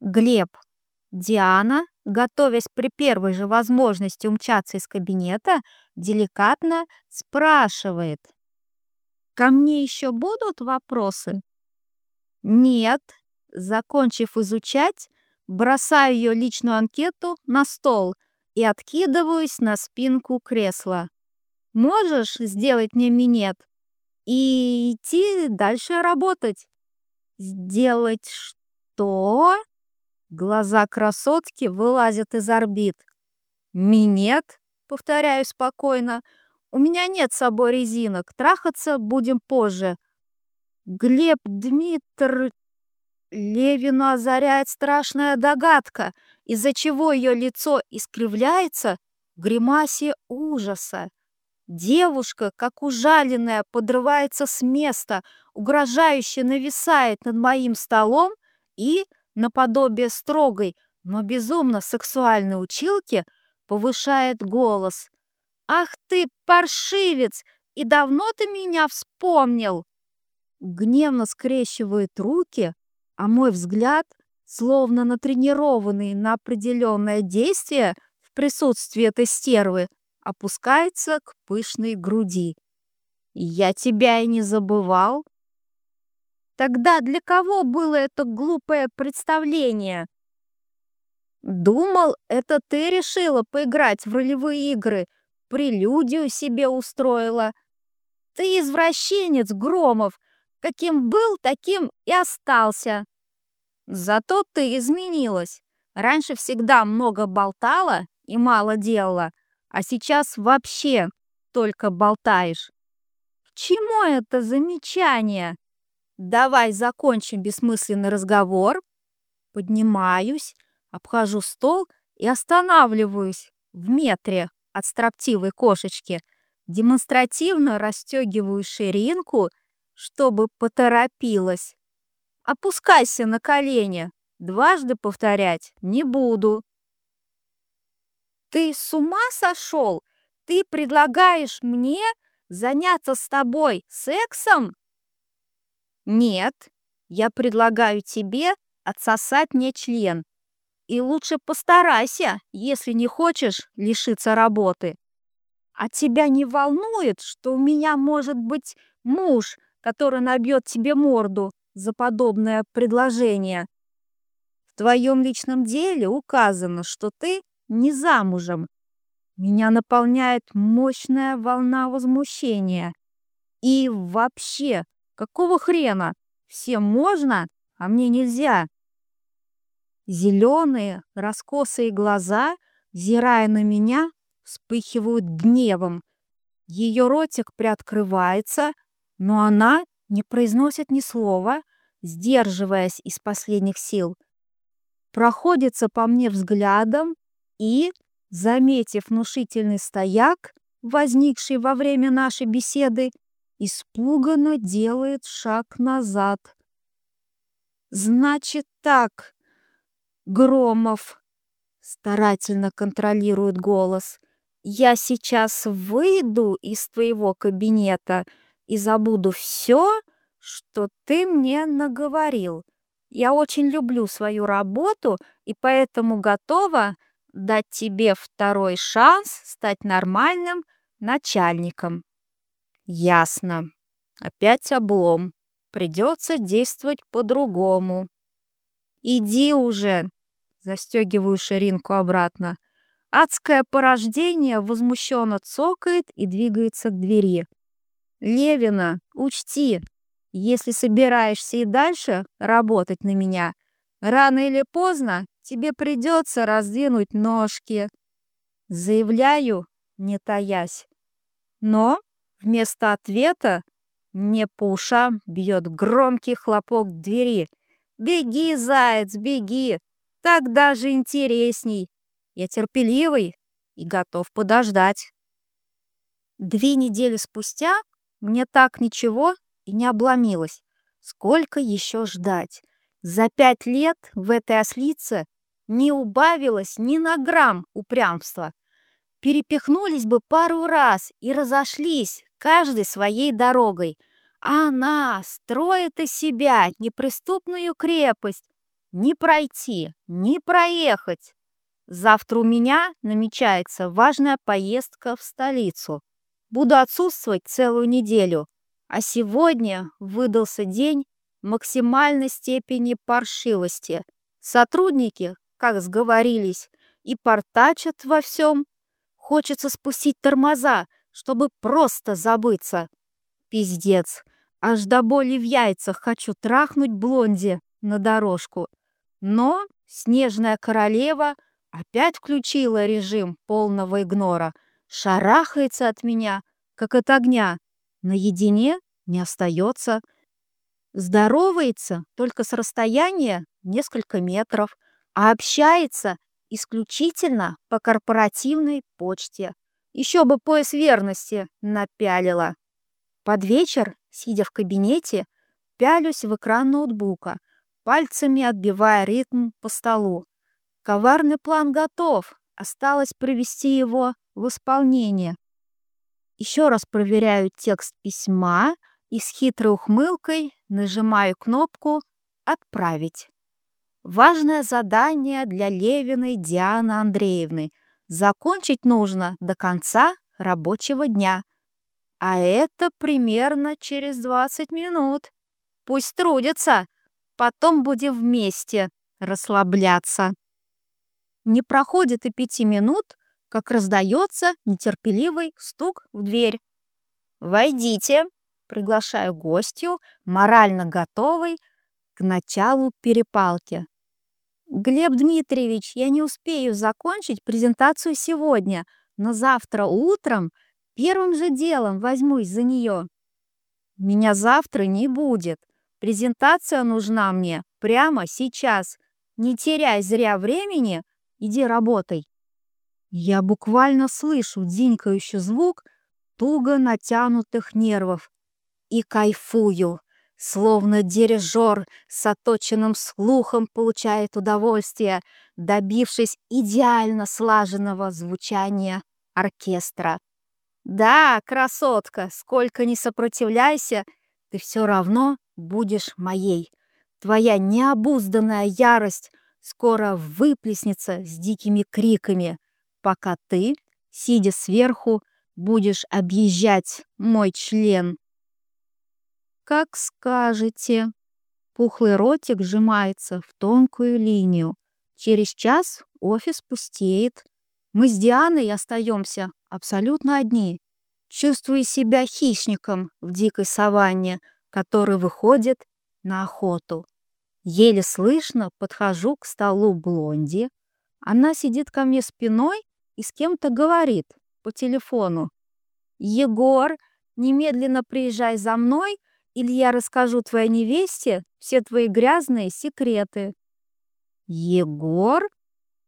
Глеб. Диана, готовясь при первой же возможности умчаться из кабинета, деликатно спрашивает. «Ко мне еще будут вопросы?» «Нет». Закончив изучать, бросаю ее личную анкету на стол и откидываюсь на спинку кресла. «Можешь сделать мне минет и идти дальше работать?» «Сделать что?» Глаза красотки вылазят из орбит. «Минет?» — повторяю спокойно. «У меня нет с собой резинок. Трахаться будем позже». Глеб Дмитр... Левину озаряет страшная догадка, из-за чего ее лицо искривляется в гримасе ужаса. Девушка, как ужаленная, подрывается с места, угрожающе нависает над моим столом и, наподобие строгой, но безумно сексуальной училки, повышает голос. «Ах ты, паршивец! И давно ты меня вспомнил?» Гневно скрещивает руки, а мой взгляд, словно натренированный на определенное действие в присутствии этой стервы, опускается к пышной груди. «Я тебя и не забывал». Тогда для кого было это глупое представление? Думал, это ты решила поиграть в ролевые игры, прелюдию себе устроила. Ты извращенец, Громов, каким был, таким и остался. Зато ты изменилась. Раньше всегда много болтала и мало делала, а сейчас вообще только болтаешь. К чему это замечание? Давай закончим бессмысленный разговор. Поднимаюсь, обхожу стол и останавливаюсь в метре от строптивой кошечки, демонстративно расстегиваю ширинку, чтобы поторопилась. Опускайся на колени, дважды повторять не буду. Ты с ума сошел? Ты предлагаешь мне заняться с тобой сексом? Нет, я предлагаю тебе отсосать мне член. И лучше постарайся, если не хочешь лишиться работы. А тебя не волнует, что у меня может быть муж, который набьет тебе морду за подобное предложение? В твоем личном деле указано, что ты не замужем. Меня наполняет мощная волна возмущения. И вообще, какого хрена? Всем можно, а мне нельзя. Зеленые, раскосые глаза, взирая на меня, вспыхивают гневом. Ее ротик приоткрывается, но она не произносит ни слова, сдерживаясь из последних сил. Проходится по мне взглядом и, заметив внушительный стояк, возникший во время нашей беседы, испуганно делает шаг назад. «Значит так, Громов!» Старательно контролирует голос. «Я сейчас выйду из твоего кабинета и забуду все, что ты мне наговорил. Я очень люблю свою работу и поэтому готова дать тебе второй шанс стать нормальным начальником. Ясно. Опять облом. Придется действовать по-другому. Иди уже. Застегиваю ширинку обратно. Адское порождение возмущенно цокает и двигается к двери. Левина, учти, если собираешься и дальше работать на меня, рано или поздно тебе придется раздвинуть ножки. Заявляю, не таясь. Но вместо ответа мне по ушам бьет громкий хлопок двери. «Беги, заяц, беги! Так даже интересней! Я терпеливый и готов подождать!» Две недели спустя мне так ничего и не обломилось. Сколько еще ждать? За пять лет в этой ослице не убавилось ни на грамм упрямства. Перепихнулись бы пару раз и разошлись, каждый своей дорогой. Она строит из себя неприступную крепость. не пройти, не проехать. Завтра у меня намечается важная поездка в столицу. Буду отсутствовать целую неделю, а сегодня выдался день максимальной степени паршивости. Сотрудники, как сговорились, и портачат во всем. Хочется спустить тормоза, чтобы просто забыться. Пиздец, аж до боли в яйцах хочу трахнуть блонди на дорожку. Но снежная королева опять включила режим полного игнора, шарахается от меня, как от огня, наедине не остается. Здоровается только с расстояния несколько метров, а общается исключительно по корпоративной почте. Еще бы пояс верности напялила. Под вечер, сидя в кабинете, пялюсь в экран ноутбука, пальцами отбивая ритм по столу. Коварный план готов, осталось привести его в исполнение. Еще раз проверяю текст письма и с хитрой ухмылкой нажимаю кнопку «Отправить». Важное задание для Левиной Дианы Андреевны. Закончить нужно до конца рабочего дня. А это примерно через 20 минут. Пусть трудятся, потом будем вместе расслабляться. Не проходит и пяти минут, как раздается нетерпеливый стук в дверь. «Войдите!» — приглашаю гостью, морально готовый к началу перепалки. «Глеб Дмитриевич, я не успею закончить презентацию сегодня, но завтра утром первым же делом возьмусь за нее». «Меня завтра не будет. Презентация нужна мне прямо сейчас. Не теряй зря времени, иди работай». Я буквально слышу динькающий звук туго натянутых нервов и кайфую, словно дирижер с оточенным слухом получает удовольствие, добившись идеально слаженного звучания оркестра. Да, красотка, сколько ни сопротивляйся, ты все равно будешь моей. Твоя необузданная ярость скоро выплеснется с дикими криками пока ты, сидя сверху, будешь объезжать мой член. Как скажете. Пухлый ротик сжимается в тонкую линию. Через час офис пустеет. Мы с Дианой остаемся абсолютно одни. Чувствую себя хищником в дикой саванне, который выходит на охоту. Еле слышно подхожу к столу Блонди. Она сидит ко мне спиной и с кем-то говорит по телефону. «Егор, немедленно приезжай за мной, или я расскажу твоей невесте все твои грязные секреты». «Егор?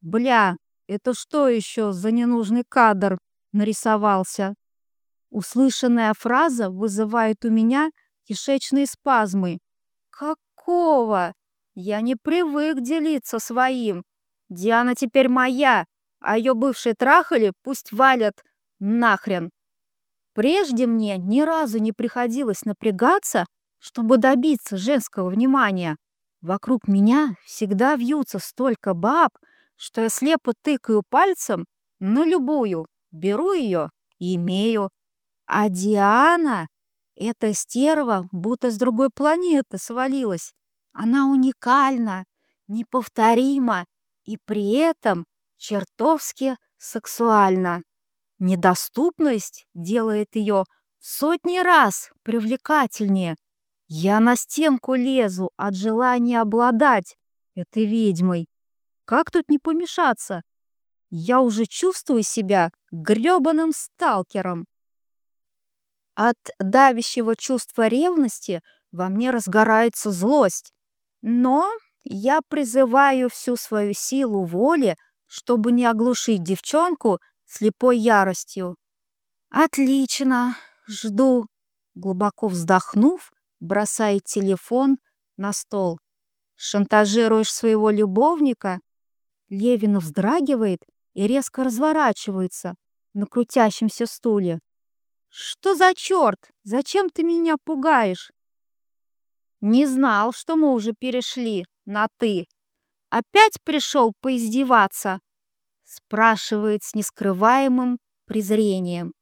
Бля, это что еще за ненужный кадр нарисовался?» Услышанная фраза вызывает у меня кишечные спазмы. «Какого? Я не привык делиться своим. Диана теперь моя, а ее бывшие трахали, пусть валят нахрен. Прежде мне ни разу не приходилось напрягаться, чтобы добиться женского внимания. Вокруг меня всегда вьются столько баб, что я слепо тыкаю пальцем на любую, беру ее и имею. А Диана, эта стерва, будто с другой планеты свалилась. Она уникальна, неповторима и при этом чертовски сексуально. Недоступность делает ее сотни раз привлекательнее. Я на стенку лезу от желания обладать этой ведьмой. Как тут не помешаться? Я уже чувствую себя грёбаным сталкером. От давящего чувства ревности во мне разгорается злость. Но я призываю всю свою силу воли чтобы не оглушить девчонку слепой яростью. «Отлично, жду», — глубоко вздохнув, бросает телефон на стол. «Шантажируешь своего любовника?» Левин вздрагивает и резко разворачивается на крутящемся стуле. «Что за черт? Зачем ты меня пугаешь?» «Не знал, что мы уже перешли на «ты», опять пришел поиздеваться?» Спрашивает с нескрываемым презрением.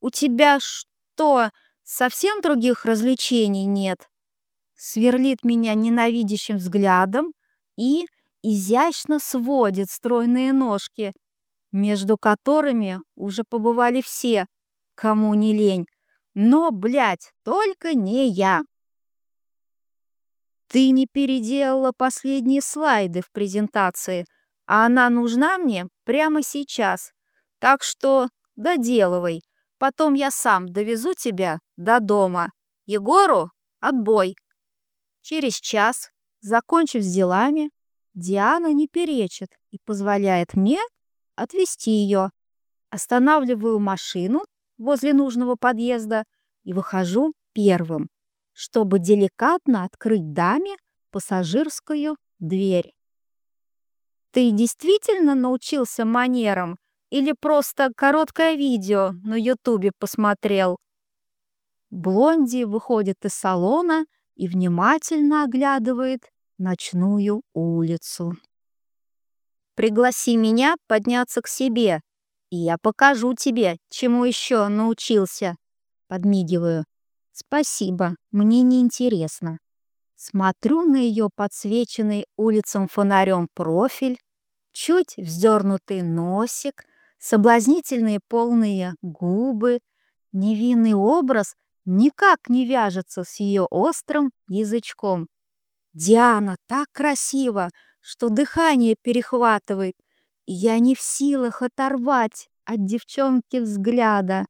«У тебя что, совсем других развлечений нет?» Сверлит меня ненавидящим взглядом и изящно сводит стройные ножки, между которыми уже побывали все, кому не лень. Но, блядь, только не я. Ты не переделала последние слайды в презентации, а она нужна мне прямо сейчас. Так что доделывай. Потом я сам довезу тебя до дома. Егору отбой. Через час, закончив с делами, Диана не перечит и позволяет мне отвезти ее. Останавливаю машину возле нужного подъезда и выхожу первым, чтобы деликатно открыть даме пассажирскую дверь. Ты действительно научился манерам или просто короткое видео на ютубе посмотрел? Блонди выходит из салона и внимательно оглядывает ночную улицу. Пригласи меня подняться к себе, и я покажу тебе, чему еще научился. Подмигиваю. Спасибо, мне не интересно. Смотрю на ее подсвеченный улицам фонарем профиль, чуть вздернутый носик, соблазнительные полные губы. Невинный образ никак не вяжется с ее острым язычком. Диана так красиво, что дыхание перехватывает, и я не в силах оторвать от девчонки взгляда.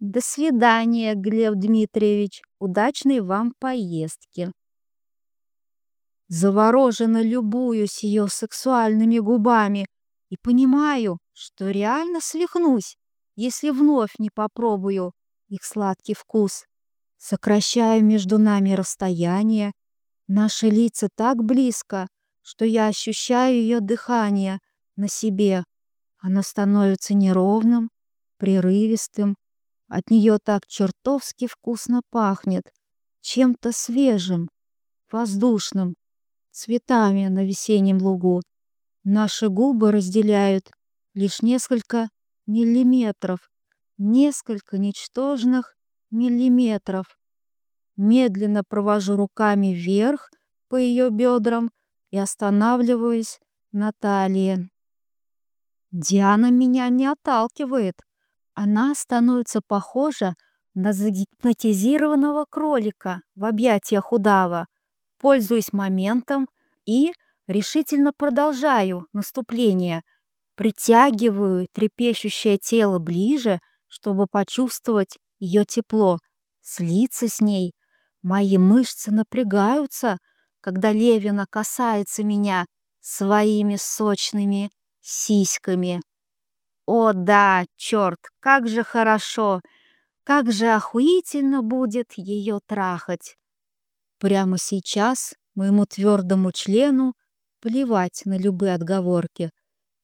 До свидания, Глеб Дмитриевич. Удачной вам поездки. Завороженно любуюсь ее сексуальными губами и понимаю, что реально свихнусь, если вновь не попробую их сладкий вкус. Сокращаю между нами расстояние. Наши лица так близко, что я ощущаю ее дыхание на себе. Оно становится неровным, прерывистым. От нее так чертовски вкусно пахнет, чем-то свежим, воздушным, цветами на весеннем лугу. Наши губы разделяют лишь несколько миллиметров, несколько ничтожных миллиметров. Медленно провожу руками вверх по ее бедрам и останавливаюсь на талии. Диана меня не отталкивает. Она становится похожа на загипнотизированного кролика в объятиях удава. Пользуюсь моментом и решительно продолжаю наступление. Притягиваю трепещущее тело ближе, чтобы почувствовать ее тепло, слиться с ней. Мои мышцы напрягаются, когда Левина касается меня своими сочными сиськами. О да, черт, как же хорошо, как же охуительно будет ее трахать. Прямо сейчас моему твердому члену плевать на любые отговорки.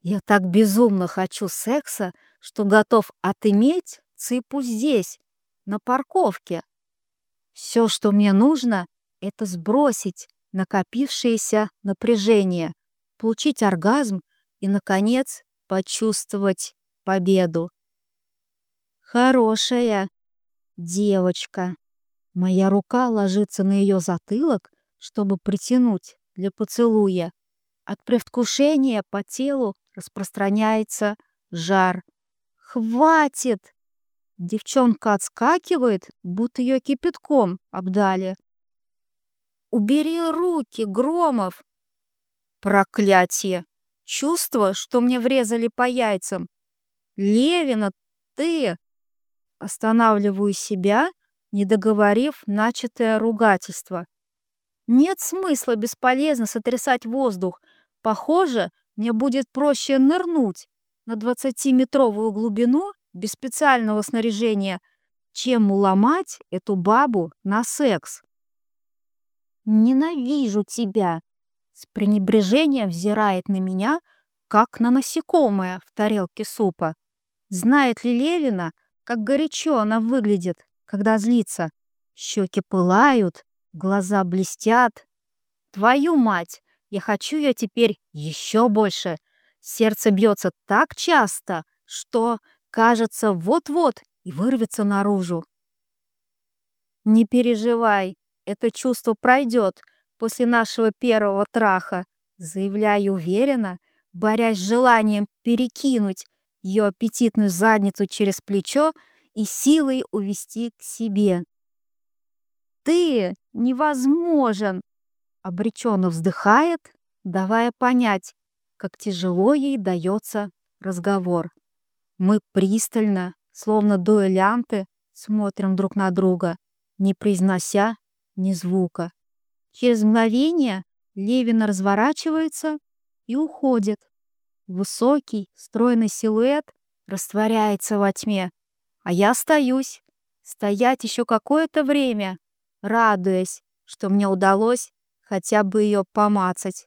Я так безумно хочу секса, что готов отыметь цыпу здесь, на парковке. Все, что мне нужно, это сбросить накопившееся напряжение, получить оргазм и, наконец, почувствовать победу. Хорошая девочка. Моя рука ложится на ее затылок, чтобы притянуть для поцелуя. От предвкушения по телу распространяется жар. «Хватит!» Девчонка отскакивает, будто ее кипятком обдали. «Убери руки, Громов!» «Проклятие! Чувство, что мне врезали по яйцам! Левина, ты!» Останавливаю себя не договорив начатое ругательство. Нет смысла бесполезно сотрясать воздух. Похоже, мне будет проще нырнуть на 20-метровую глубину без специального снаряжения, чем уломать эту бабу на секс. «Ненавижу тебя!» С пренебрежением взирает на меня, как на насекомое в тарелке супа. Знает ли Левина, как горячо она выглядит, когда злится. Щеки пылают, глаза блестят. Твою мать, Я хочу ее теперь еще больше. Сердце бьется так часто, что, кажется, вот-вот и вырвется наружу. Не переживай, это чувство пройдет после нашего первого траха, заявляю уверенно, борясь с желанием перекинуть ее аппетитную задницу через плечо и силой увести к себе. «Ты невозможен!» — обреченно вздыхает, давая понять, как тяжело ей дается разговор. Мы пристально, словно дуэлянты, смотрим друг на друга, не произнося ни звука. Через мгновение Левин разворачивается и уходит. Высокий, стройный силуэт растворяется во тьме, а я остаюсь, стоять еще какое-то время, радуясь, что мне удалось хотя бы ее помацать.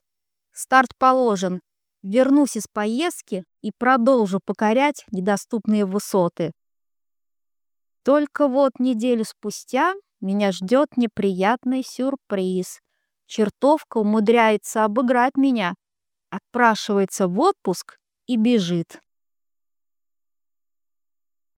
Старт положен. Вернусь из поездки и продолжу покорять недоступные высоты. Только вот неделю спустя меня ждет неприятный сюрприз. Чертовка умудряется обыграть меня, отпрашивается в отпуск и бежит.